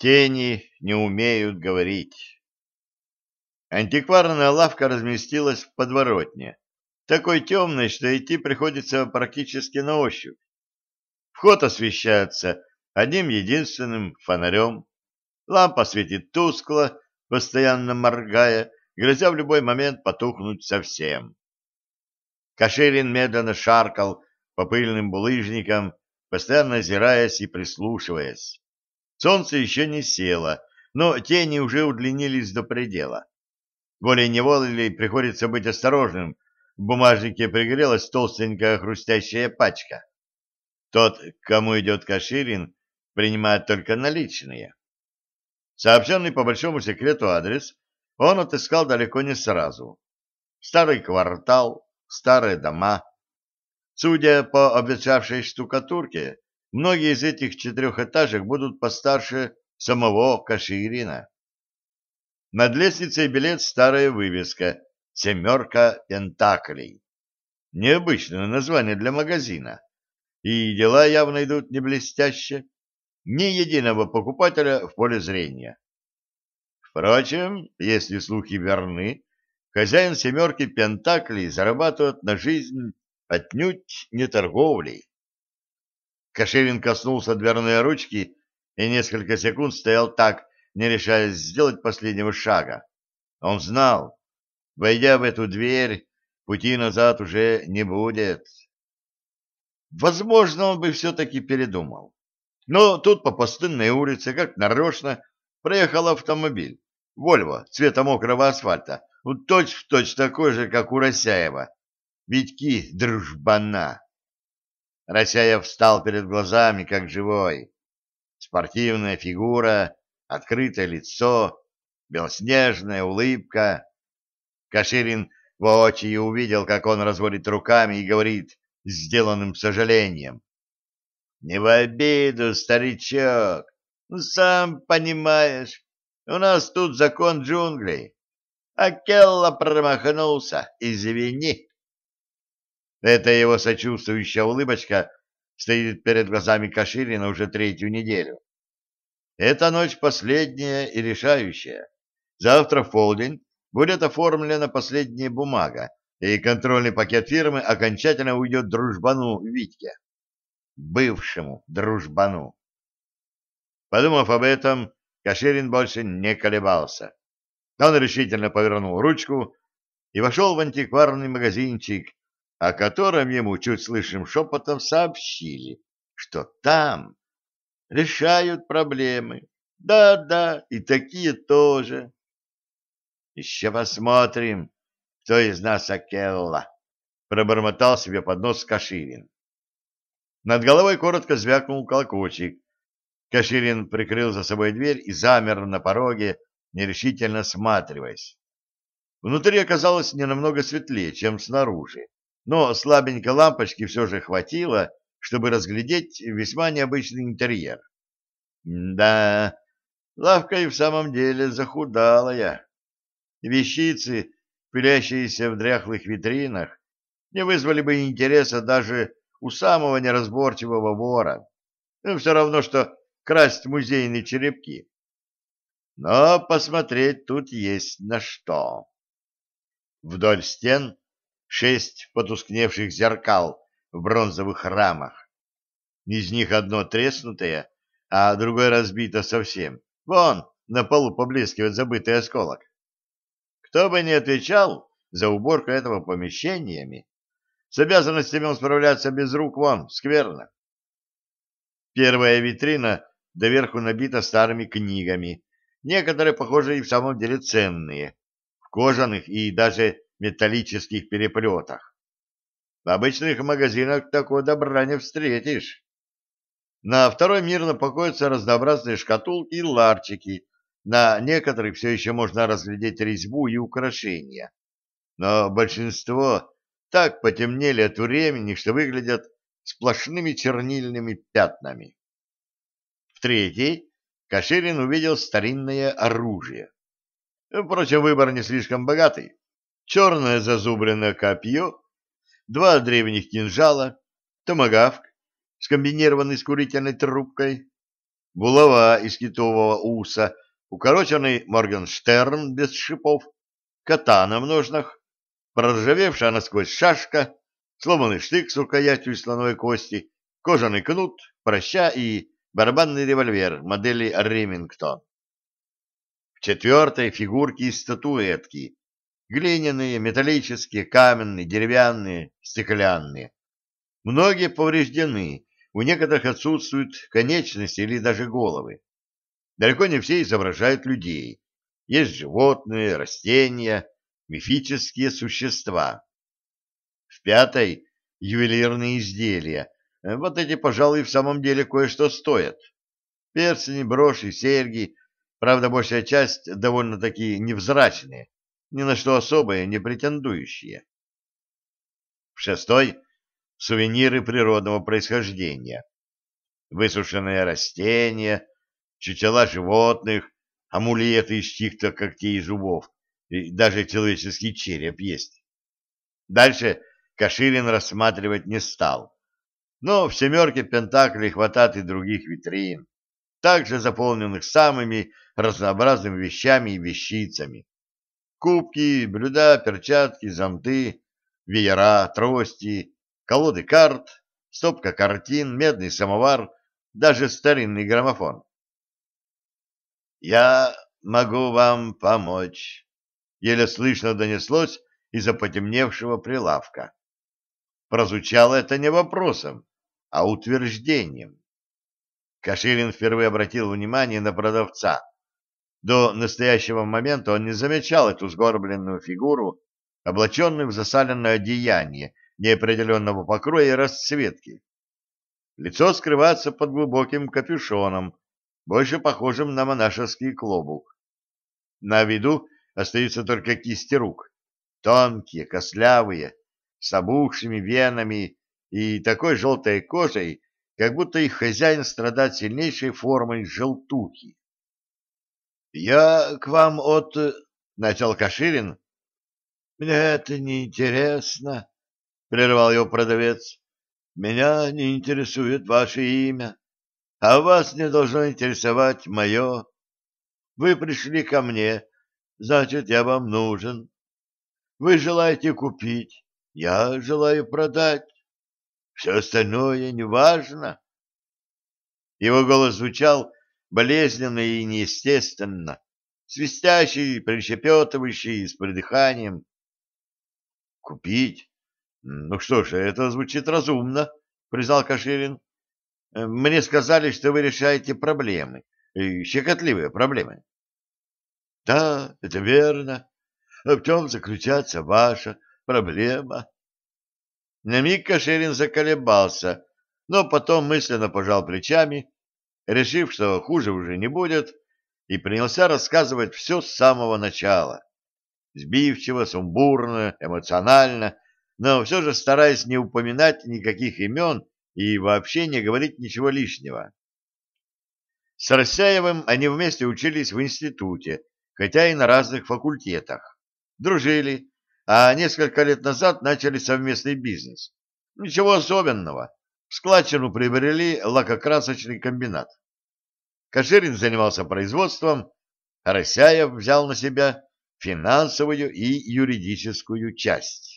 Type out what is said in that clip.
Тени не умеют говорить. Антикварная лавка разместилась в подворотне, такой темной, что идти приходится практически на ощупь. Вход освещается одним единственным фонарем. Лампа светит тускло, постоянно моргая, грозя в любой момент потухнуть совсем. Каширин медленно шаркал по пыльным булыжникам, постоянно озираясь и прислушиваясь. Солнце еще не село, но тени уже удлинились до предела. Волей-неволей приходится быть осторожным. В бумажнике пригрелась толстенькая хрустящая пачка. Тот, к кому идет Каширин, принимает только наличные. Сообщенный по большому секрету адрес он отыскал далеко не сразу. Старый квартал, старые дома. Судя по обветшавшей штукатурке, Многие из этих четырехэтажек будут постарше самого Каширина. Над лестницей билет старая вывеска «Семерка Пентаклей». Необычное название для магазина. И дела явно идут не блестяще. Ни единого покупателя в поле зрения. Впрочем, если слухи верны, хозяин «семерки Пентаклей» зарабатывает на жизнь отнюдь не торговлей. Каширин коснулся дверной ручки и несколько секунд стоял так, не решаясь сделать последнего шага. Он знал, войдя в эту дверь, пути назад уже не будет. Возможно, он бы все-таки передумал. Но тут по пустынной улице, как нарочно, проехал автомобиль. Вольво, цвета мокрого асфальта, точь-в-точь такой же, как у Росяева. Витьки дружбана. Росяев встал перед глазами, как живой. Спортивная фигура, открытое лицо, белоснежная улыбка. Каширин воочию увидел, как он разводит руками и говорит сделанным сожалением. — Не в обиду, старичок. Ну, сам понимаешь, у нас тут закон джунглей. А Келла промахнулся, извини. Эта его сочувствующая улыбочка стоит перед глазами Каширина уже третью неделю. Эта ночь последняя и решающая. Завтра в полдень будет оформлена последняя бумага, и контрольный пакет фирмы окончательно уйдет дружбану Витьке. Бывшему дружбану. Подумав об этом, Каширин больше не колебался. Он решительно повернул ручку и вошел в антикварный магазинчик, о котором ему чуть слышим шепотом сообщили, что там решают проблемы. Да-да, и такие тоже. Еще посмотрим, кто из нас Акелла, пробормотал себе под нос Каширин. Над головой коротко звякнул колокольчик. Каширин прикрыл за собой дверь и замер на пороге, нерешительно сматриваясь. Внутри оказалось не намного светлее, чем снаружи но слабенькой лампочки все же хватило, чтобы разглядеть весьма необычный интерьер. Да, лавка и в самом деле захудалая. Вещицы, пылящиеся в дряхлых витринах, не вызвали бы интереса даже у самого неразборчивого вора. Ну, все равно, что красть музейные черепки. Но посмотреть тут есть на что. Вдоль стен шесть потускневших зеркал в бронзовых рамах. Из них одно треснутое, а другое разбито совсем. Вон, на полу поблескивает забытый осколок. Кто бы ни отвечал за уборку этого помещениями, с обязанностями он справляется без рук вон, скверно. Первая витрина доверху набита старыми книгами, некоторые, похоже, и в самом деле ценные, в кожаных и даже металлических переплетах. В обычных магазинах такого добра не встретишь. На второй мирно покоятся разнообразные шкатулки и ларчики. На некоторых все еще можно разглядеть резьбу и украшения. Но большинство так потемнели от времени, что выглядят сплошными чернильными пятнами. В третьей Каширин увидел старинное оружие. Впрочем, выбор не слишком богатый черное зазубренное копье, два древних кинжала, томагавк, скомбинированный с курительной трубкой, булава из китового уса, укороченный Моргенштерн без шипов, катана в ножнах, проржавевшая насквозь шашка, сломанный штык с рукоятью из слоновой кости, кожаный кнут, проща и барабанный револьвер модели Ремингтон. В четвертой фигурки из статуэтки, глиняные, металлические, каменные, деревянные, стеклянные. Многие повреждены, у некоторых отсутствуют конечности или даже головы. Далеко не все изображают людей. Есть животные, растения, мифические существа. В пятой — ювелирные изделия. Вот эти, пожалуй, в самом деле кое-что стоят. Перстни, броши, серьги. Правда, большая часть довольно-таки невзрачные, ни на что особое не претендующие. В шестой — сувениры природного происхождения. Высушенные растения, чучела животных, амулеты из чьих-то когтей и зубов, и даже человеческий череп есть. Дальше Каширин рассматривать не стал. Но в «семерке Пентаклей» хватает и других витрин, также заполненных самыми разнообразными вещами и вещицами. Кубки, блюда, перчатки, зонты, веера, трости, колоды карт, стопка картин, медный самовар, даже старинный граммофон. «Я могу вам помочь», еле слышно донеслось из-за потемневшего прилавка. Прозвучало это не вопросом, а утверждением. Каширин впервые обратил внимание на продавца. До настоящего момента он не замечал эту сгорбленную фигуру, облаченную в засаленное одеяние неопределенного покроя и расцветки. Лицо скрывается под глубоким капюшоном, больше похожим на монашеский клобук. На виду остаются только кисти рук, тонкие, кослявые, с обухшими венами и такой желтой кожей, как будто их хозяин страдает сильнейшей формой желтухи. — Я к вам от... — начал Каширин. — Мне это не интересно, — прервал его продавец. — Меня не интересует ваше имя, а вас не должно интересовать мое. Вы пришли ко мне, значит, я вам нужен. Вы желаете купить, я желаю продать. Все остальное не важно. Его голос звучал болезненно и неестественно, свистящий, прищепетывающий, с придыханием. Купить? Ну что ж, это звучит разумно, признал Каширин. Мне сказали, что вы решаете проблемы, щекотливые проблемы. Да, это верно. А в чем заключается ваша проблема? На миг Каширин заколебался, но потом мысленно пожал плечами, решив, что хуже уже не будет, и принялся рассказывать все с самого начала. Сбивчиво, сумбурно, эмоционально, но все же стараясь не упоминать никаких имен и вообще не говорить ничего лишнего. С Росяевым они вместе учились в институте, хотя и на разных факультетах. Дружили, а несколько лет назад начали совместный бизнес. Ничего особенного. В складчину приобрели лакокрасочный комбинат. Каширин занимался производством, Росяев взял на себя финансовую и юридическую часть.